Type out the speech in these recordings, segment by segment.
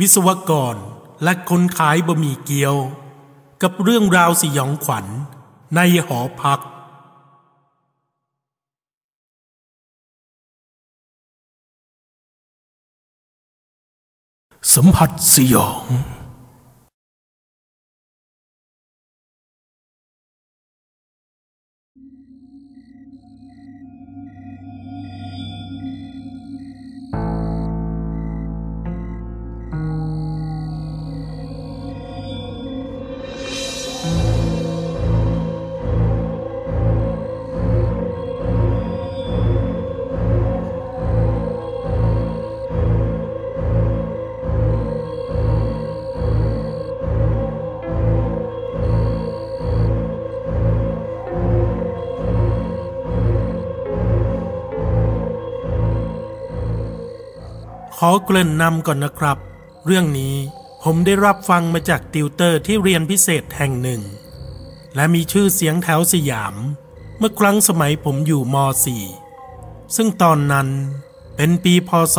วิศวกรและคนขายบะหมี่เกี๊ยว กับเรื่องราวสยองขวัญในหอพัก สัมผัสสยอง อเกริ่นนำก่อนนะครับ เรื่องนี้ผมได้รับฟังมาจากติวเตอร์ที่เรียนพิเศษแห่งหนึ่ง และมีชื่อเสียงแถวสยาม เมื่อครั้งสมัยผมอยู่ม .4 ซึ่งตอนนั้นเป็นปีพศ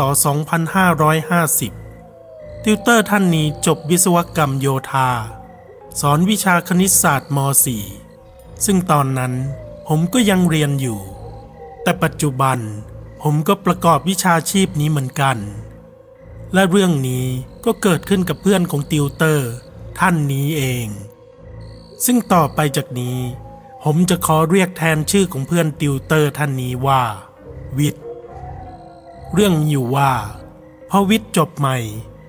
2550 ติวเตอร์ท่านนี้จบวิศวกรรมโยธา สอนวิชาคณิตศาสตร์ม .4 ซึ่งตอนนั้นผมก็ยังเรียนอยู่ แต่ปัจจุบันผมก็ประกอบวิชาชีพนี้เหมือนกัน และเรื่องนี้ก็เกิดขึ้นกับเพื่อนของติวเตอร์ ท่านนี้เอง ซึ่งต่อไปจากนี้ ผมจะขอเรียกแทนชื่อของเพื่อนติวเตอร์ท่านนี้ว่า วิทย์เรื่องมีอยู่ว่าพอวิทย์จบใหม่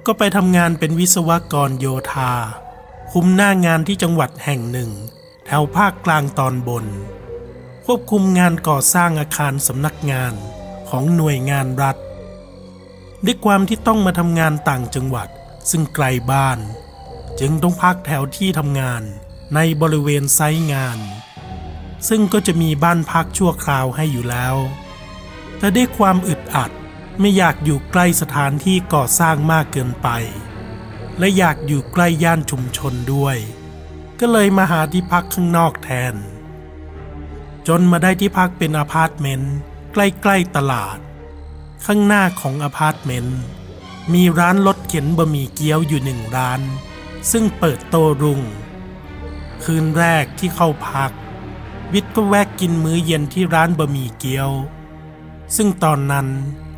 ก็ไปทำงานเป็นวิศวกรโยธา คุมหน้างานที่จังหวัดแห่งหนึ่ง แถวภาคกลางตอนบน ควบคุมงานก่อสร้างอาคารสำนักงานของหน่วยงานรัฐ ด้วยความที่ต้องมาทำงานต่างจังหวัด ซึ่งไกลบ้าน จึงต้องพักแถวที่ทำงานในบริเวณไซต์งาน ซึ่งก็จะมีบ้านพักชั่วคราวให้อยู่แล้ว แต่ด้วยความอึดอัดไม่อยากอยู่ใกล้สถานที่ก่อสร้างมากเกินไป และอยากอยู่ใกล้ย่านชุมชนด้วย ก็เลยมาหาที่พักข้างนอกแทน จนมาได้ที่พักเป็นอพาร์ตเมนต์ใกล้ ๆ ตลาด ข้างหน้าของอพาร์ตเมนต์มีร้านรถเข็นบะหมี่เกี๊ยวอยู่หนึ่งร้าน ซึ่งเปิดโตรุ่ง คืนแรกที่เข้าพัก วิทย์ก็แวะกินมื้อเย็นที่ร้านบะหมี่เกี๊ยว ซึ่งตอนนั้น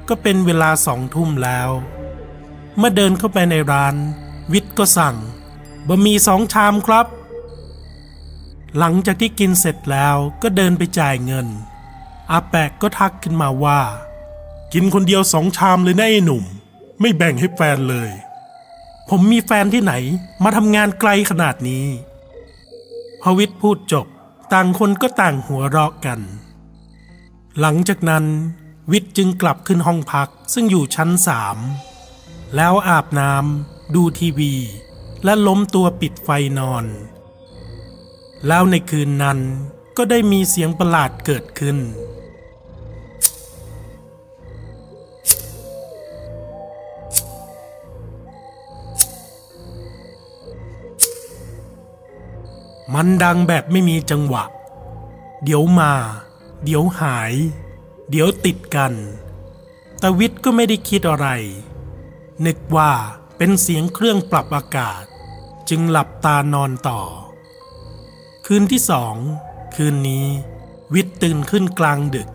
ก็เป็นเวลาสองทุ่มแล้ว เมื่อเดินเข้าไปในร้าน วิทย์ก็สั่งบะหมี่สองชามครับ หลังจากที่กินเสร็จแล้วก็เดินไปจ่ายเงินอาแปะก็ทักขึ้นมาว่า กินคนเดียวสองชามเลยนะไอ้หนุ่ม ไม่แบ่งให้แฟนเลย ผมมีแฟนที่ไหน มาทำงานไกลขนาดนี้พวิทย์พูดจบ ต่างคนก็ต่างหัวเราะกัน หลังจากนั้น วิทย์จึงกลับขึ้นห้องพักซึ่งอยู่ชั้นสามแล้วอาบน้ำดูทีวี และล้มตัวปิดไฟนอน แล้วในคืนนั้นก็ได้มีเสียงประหลาดเกิดขึ้น มันดังแบบไม่มีจังหวะ เดี๋ยวมา เดี๋ยวหาย เดี๋ยวติดกันแต่วิทย์ก็ไม่ได้คิดอะไร นึกว่าเป็นเสียงเครื่องปรับอากาศ จึงหลับตานอนต่อ คืนที่สอง คืนนี้ วิทย์ตื่นขึ้นกลางดึก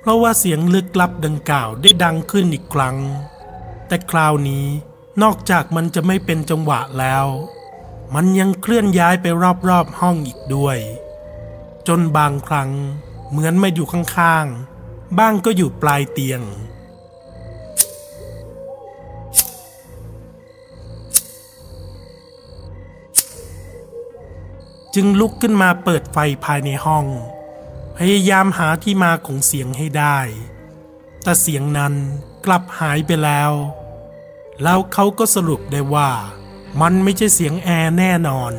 เพราะว่าเสียงลึกลับดังกล่าวได้ดังขึ้นอีกครั้ง แต่คราวนี้นอกจากมันจะไม่เป็นจังหวะแล้ว มันยังเคลื่อนย้ายไปรอบๆห้องอีกด้วย จนบางครั้งเหมือนมาอยู่ข้างๆ บ้างก็อยู่ปลายเตียง จึงลุกขึ้นมาเปิดไฟภายในห้อง พยายามหาที่มาของเสียงให้ได้ แต่เสียงนั้นกลับหายไปแล้ว แล้วเขาก็สรุปได้ว่า มันไม่ใช่เสียงแอร์แน่นอน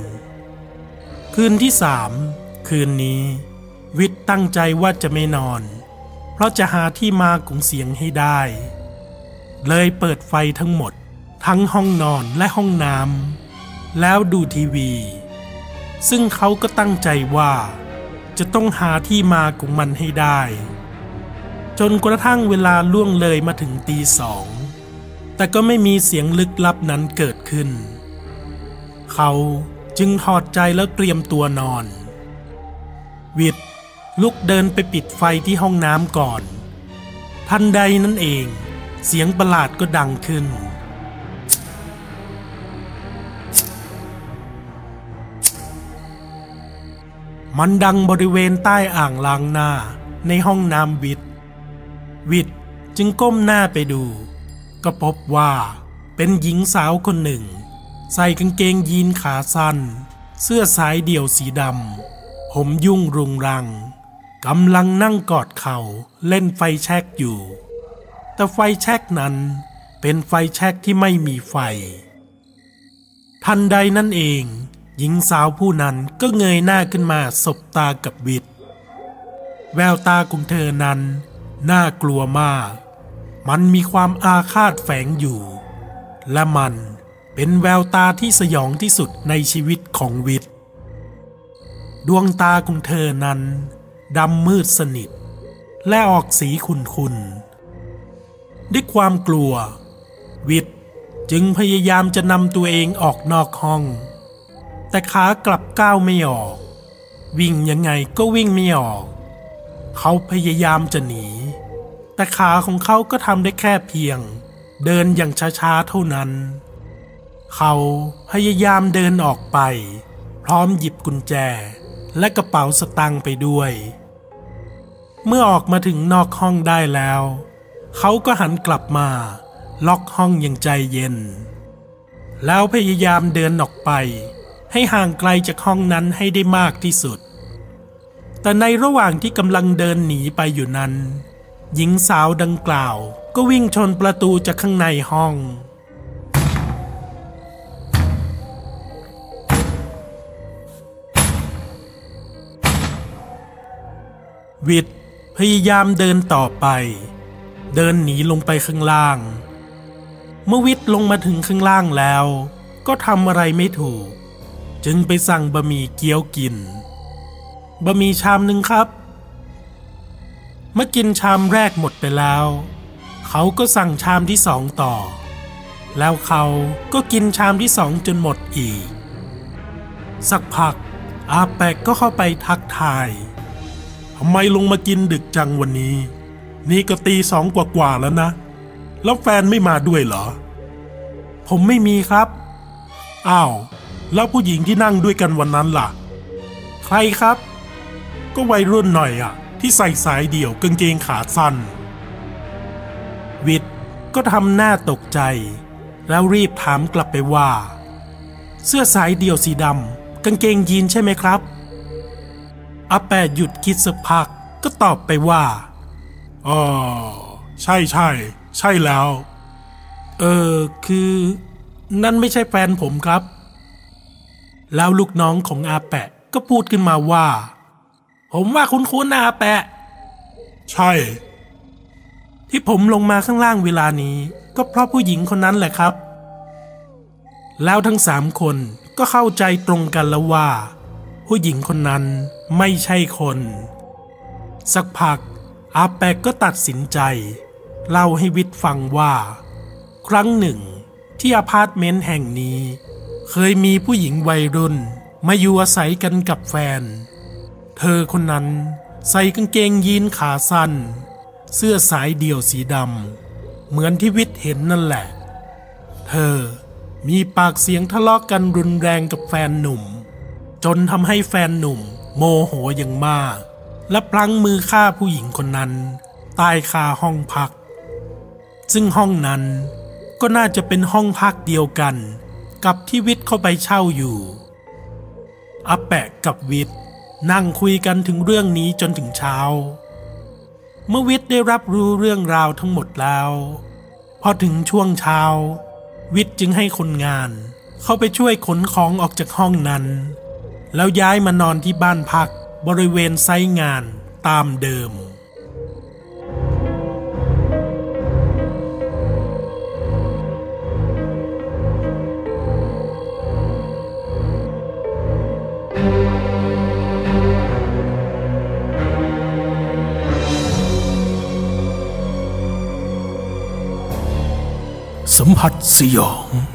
คืนที่สามคืนนี้ วิทย์ตั้งใจว่าจะไม่นอน เพราะจะหาที่มาของเสียงให้ได้ เลยเปิดไฟทั้งหมด ทั้งห้องนอนและห้องน้ำแล้วดูทีวี ซึ่งเขาก็ตั้งใจว่า จะต้องหาที่มาของมันให้ได้ จนกระทั่งเวลาล่วงเลยมาถึงตีสองแต่ก็ไม่มีเสียงลึกลับนั้นเกิดขึ้น เขาจึงถอดใจแล้วเตรียมตัวนอน วิทย์ลุกเดินไปปิดไฟที่ห้องน้ำก่อน ทันใดนั่นเอง เสียงประหลาดก็ดังขึ้น มันดังบริเวณใต้อ่างล้างหน้าในห้องน้ำวิทย์วิทย์จึงก้มหน้าไปดู ก็พบว่าเป็นหญิงสาวคนหนึ่ง ใส่กางเกงยีนขาสั้น เสื้อสายเดี่ยวสีดำ ผมยุ่งรุงรัง กำลังนั่งกอดเข่าเล่นไฟแช็กอยู่ แต่ไฟแช็กนั้นเป็นไฟแช็กที่ไม่มีไฟ ทันใดนั่นเอง หญิงสาวผู้นั้นก็เงยหน้าขึ้นมาสบตากับวิทย์แววตาของเธอนั้น น่ากลัวมาก มันมีความอาฆาตแฝงอยู่ และมัน เป็นแววตาที่สยองที่สุดในชีวิตของวิทย์ ดวงตาของเธอนั้นดำมืดสนิท และออกสีขุ่นๆด้วยความกลัว วิทย์จึงพยายามจะนำตัวเองออกนอกห้อง แต่ขากลับก้าวไม่ออก วิ่งยังไงก็วิ่งไม่ออก เขาพยายามจะหนี แต่ขาของเขาก็ทำได้แค่เพียง เดินอย่างช้าๆเท่านั้น เขาพยายามเดินออกไป พร้อมหยิบกุญแจ และกระเป๋าสตางค์ไปด้วย เมื่อออกมาถึงนอกห้องได้แล้ว เขาก็หันกลับมา ล็อกห้องอย่างใจเย็น แล้วพยายามเดินออกไป ให้ห่างไกลจากห้องนั้นให้ได้มากที่สุด แต่ในระหว่างที่กำลังเดินหนีไปอยู่นั้น หญิงสาวดังกล่าวก็วิ่งชนประตูจากข้างในห้อง วิทย์พยายามเดินต่อไป เดินหนีลงไปข้างล่าง เมื่อวิทย์ลงมาถึงข้างล่างแล้ว ก็ทำอะไรไม่ถูก จึงไปสั่งบะหมี่เกี๊ยวกินบะหมี่ชามหนึ่งครับ เมื่อกินชามแรกหมดไปแล้ว เขาก็สั่งชามที่สองต่อ แล้วเขาก็กินชามที่สองจนหมดอีก สักพักอาแปกก็เข้าไปทักทาย ไมลงมากินดึกจังวันนี้ นี่ก็ตีสองกว่าๆแล้วนะ แล้วแฟนไม่มาด้วยเหรอ ผมไม่มีครับ อ้าว แล้วผู้หญิงที่นั่งด้วยกันวันนั้นล่ะ ใครครับ ก็วัยรุ่นหน่อยอะที่ใส่สายเดี่ยวกางเกงขาสั้น วิทย์ก็ทำหน้าตกใจ แล้วรีบถามกลับไปว่า เสื้อสายเดี่ยวสีดำกางเกงยีนใช่ไหมครับ อาแปดหยุดคิดสักพักก็ตอบไปว่าอ๋อใช่ใช่ ใช่แล้ว เออคือ นั่นไม่ใช่แฟนผมครับ แล้วลูกน้องของอาแปะก็พูดขึ้นมาว่า ผมว่าคุ้นๆนะอาแปะ ใช่ ที่ผมลงมาข้างล่างเวลานี้ ก็เพราะผู้หญิงคนนั้นแหละครับ แล้วทั้งสามคนก็เข้าใจตรงกันแล้วว่า ผู้หญิงคนนั้นไม่ใช่คน สักพัก อาแปกก็ตัดสินใจ เล่าให้วิทย์ฟังว่า ครั้งหนึ่ง ที่อพาร์ตเมนต์แห่งนี้ เคยมีผู้หญิงวัยรุ่นมาอยู่อาศัยกันกับแฟน เธอคนนั้นใส่กางเกงยีนขาสั้น เสื้อสายเดี่ยวสีดำเหมือนที่วิทย์เห็นนั่นแหละ เธอมีปากเสียงทะเลาะกกันรุนแรงกับแฟนหนุ่ม จนทำให้แฟนหนุ่ม โมโหอย่างมาก และพลั้งมือฆ่าผู้หญิงคนนั้น ตายคาห้องพัก ซึ่งห้องนั้นก็น่าจะเป็นห้องพักเดียวกัน กับที่วิทย์เข้าไปเช่าอยู่อาแปะกับวิทย์นั่งคุยกันถึงเรื่องนี้จนถึงเช้า เมื่อวิทย์ได้รับรู้เรื่องราวทั้งหมดแล้ว พอถึงช่วงเช้า วิทย์จึงให้คนงาน เข้าไปช่วยขนของออกจากห้องนั้น แล้วย้ายมานอนที่บ้านพักบริเวณไซต์งานตามเดิมสสัมผัสสยอง